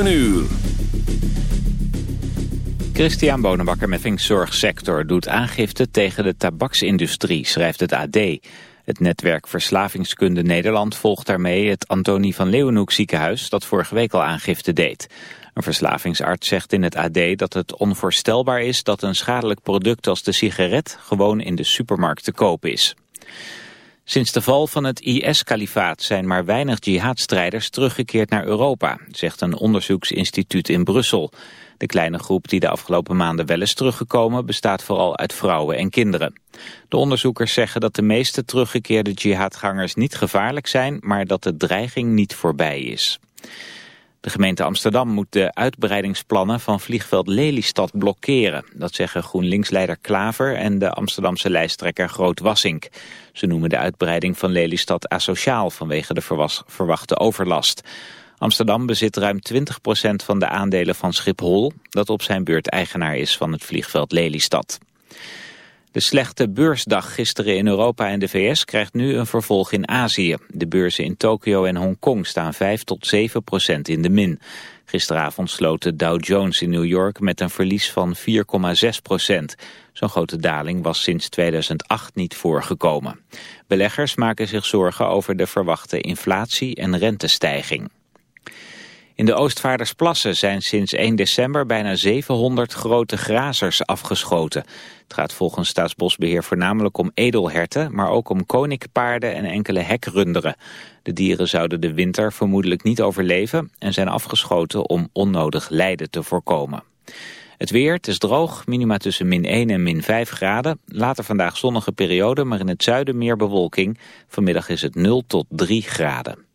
Een. Christian Bonenbakker met Zorgsector doet aangifte tegen de tabaksindustrie, schrijft het AD. Het netwerk Verslavingskunde Nederland volgt daarmee het Antonie van Leeuwenhoek ziekenhuis dat vorige week al aangifte deed. Een verslavingsarts zegt in het AD dat het onvoorstelbaar is dat een schadelijk product als de sigaret gewoon in de supermarkt te koop is. Sinds de val van het IS-kalifaat zijn maar weinig jihadstrijders teruggekeerd naar Europa, zegt een onderzoeksinstituut in Brussel. De kleine groep die de afgelopen maanden wel is teruggekomen bestaat vooral uit vrouwen en kinderen. De onderzoekers zeggen dat de meeste teruggekeerde jihadgangers niet gevaarlijk zijn, maar dat de dreiging niet voorbij is. De gemeente Amsterdam moet de uitbreidingsplannen van vliegveld Lelystad blokkeren. Dat zeggen GroenLinks-leider Klaver en de Amsterdamse lijsttrekker Groot Wassink. Ze noemen de uitbreiding van Lelystad asociaal vanwege de verwachte overlast. Amsterdam bezit ruim 20% van de aandelen van Schiphol, dat op zijn beurt eigenaar is van het vliegveld Lelystad. De slechte beursdag gisteren in Europa en de VS krijgt nu een vervolg in Azië. De beurzen in Tokio en Hongkong staan 5 tot 7 procent in de min. Gisteravond sloot de Dow Jones in New York met een verlies van 4,6 procent. Zo'n grote daling was sinds 2008 niet voorgekomen. Beleggers maken zich zorgen over de verwachte inflatie en rentestijging. In de Oostvaardersplassen zijn sinds 1 december bijna 700 grote grazers afgeschoten. Het gaat volgens Staatsbosbeheer voornamelijk om edelherten, maar ook om koninkpaarden en enkele hekrunderen. De dieren zouden de winter vermoedelijk niet overleven en zijn afgeschoten om onnodig lijden te voorkomen. Het weer, het is droog, minima tussen min 1 en min 5 graden. Later vandaag zonnige periode, maar in het zuiden meer bewolking. Vanmiddag is het 0 tot 3 graden.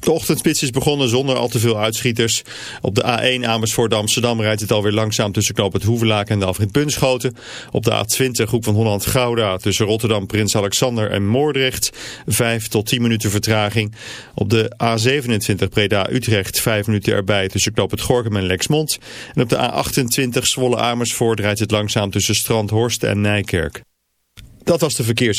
De ochtendspits is begonnen zonder al te veel uitschieters. Op de A1 Amersfoort Amsterdam rijdt het alweer langzaam tussen knoop het Hoevelaak en de afrit Bunschoten. Op de A20 Hoek van Holland Gouda tussen Rotterdam, Prins Alexander en Moordrecht. 5 tot 10 minuten vertraging. Op de A27 Breda Utrecht 5 minuten erbij tussen knoop het Gorkum en Lexmond. En op de A28 Zwolle Amersfoort rijdt het langzaam tussen Strandhorst en Nijkerk. Dat was de verkeers.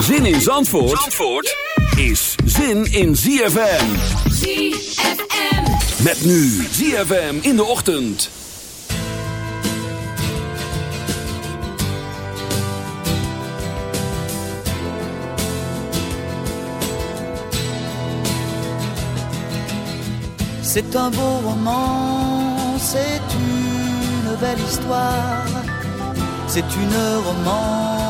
Zin in Zandvoort, Zandvoort is zin in ZFM. ZFM. Met nu ZFM in de ochtend. C'est un beau roman, c'est une belle histoire, c'est une romance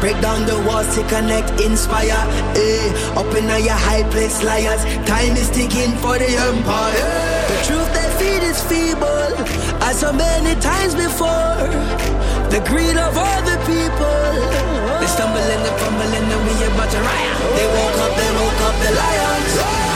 Break down the walls to connect, inspire. Eh, up in your high place, liars. Time is ticking for the empire. Eh. The truth they feed is feeble, as so many times before. The greed of all the people. They stumbling, they fumbling, and we about to riot. They woke up, they woke up, the lions.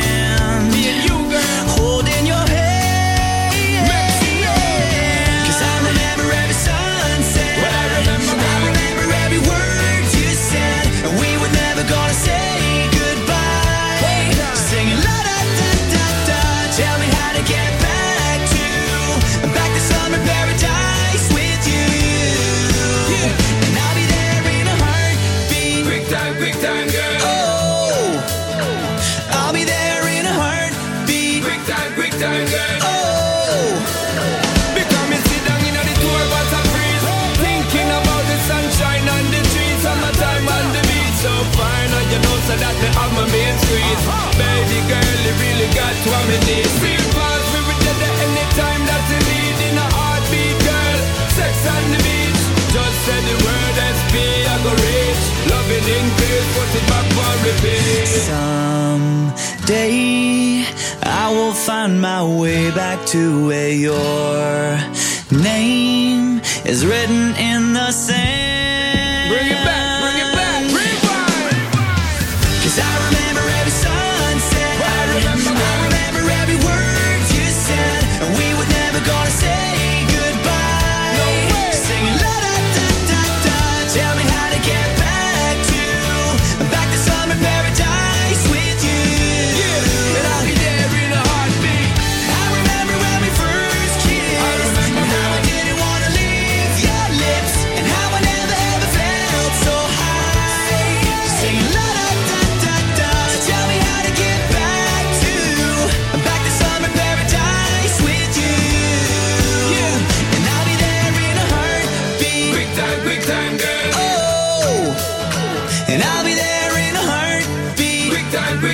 so that me have my main squeeze. Baby girl, you really got me we get there anytime that you need. In a heartbeat, girl, sex on the beach. Just say the word SP, I go reach. Loving in peace, put it back repeat. Someday I will find my way back to where your name is written in the sand.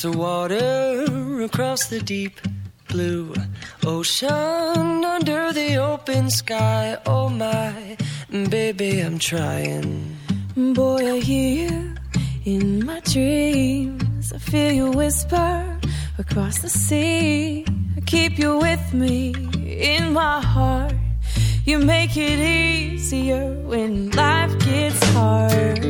Across the water, across the deep blue ocean, under the open sky. Oh my, baby, I'm trying. Boy, I hear you in my dreams. I feel you whisper across the sea. I keep you with me in my heart. You make it easier when life gets hard.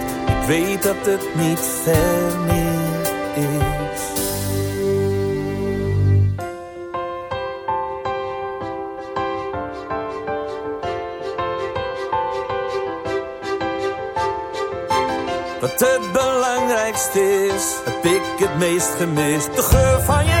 Weet dat het niet ver meer is. Wat het belangrijkste is, heb ik het meest gemist. De geur van je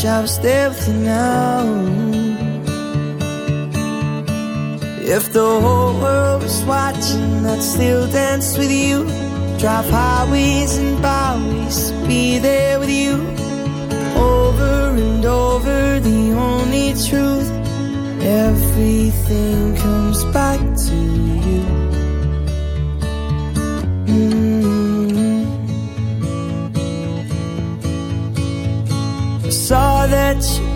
Wish I was there with you now. If the whole world was watching, I'd still dance with you. Drive highways and byways, be there with you. Over and over, the only truth. Everything comes back to you.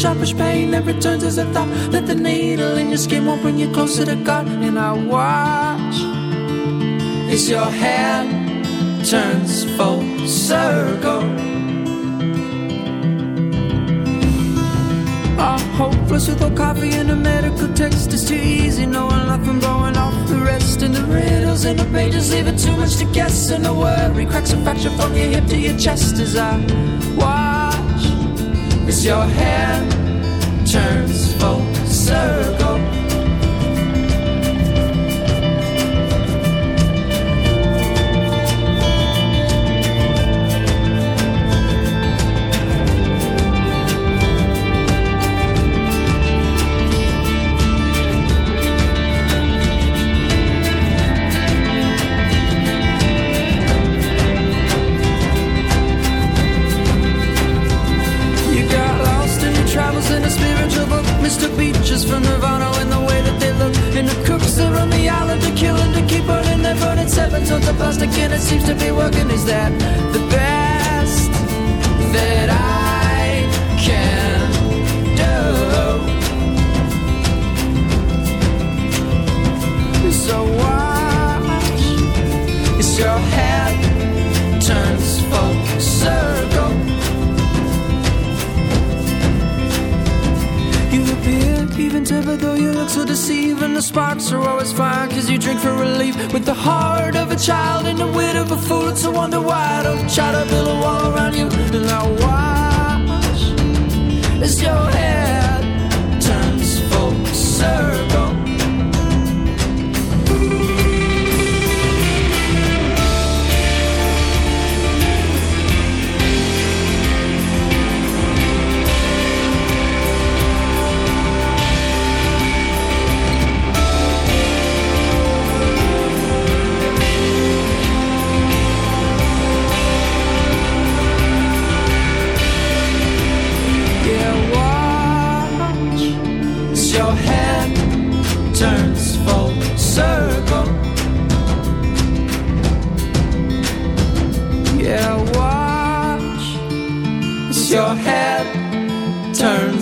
Sharpish pain that returns as a thought. That the needle in your skin won't bring you closer to God. And I watch as your hand turns full circle. All hopeless without coffee and a medical text is too easy. Knowing nothing, blowing off the rest. And the riddles in the pages leaving too much to guess. And the worry cracks a fracture from your hip to your chest as I watch as your hand turns full circle.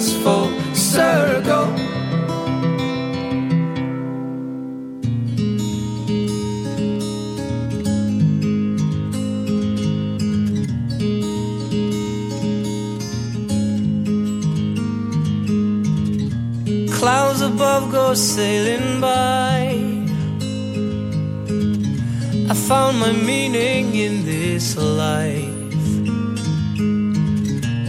Turns full circle. Clouds above go sailing by. I found my meaning in this life.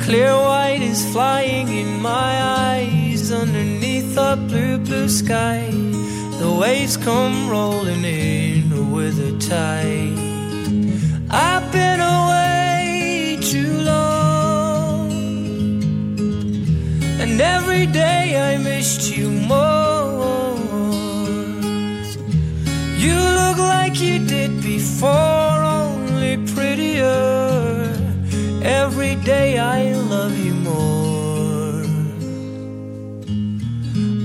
Clear white is flying in my eyes underneath a blue, blue sky. The waves come rolling in with a tide. I've been away too long. And every day I missed you more. You look like you did before, only prettier. Every day I love you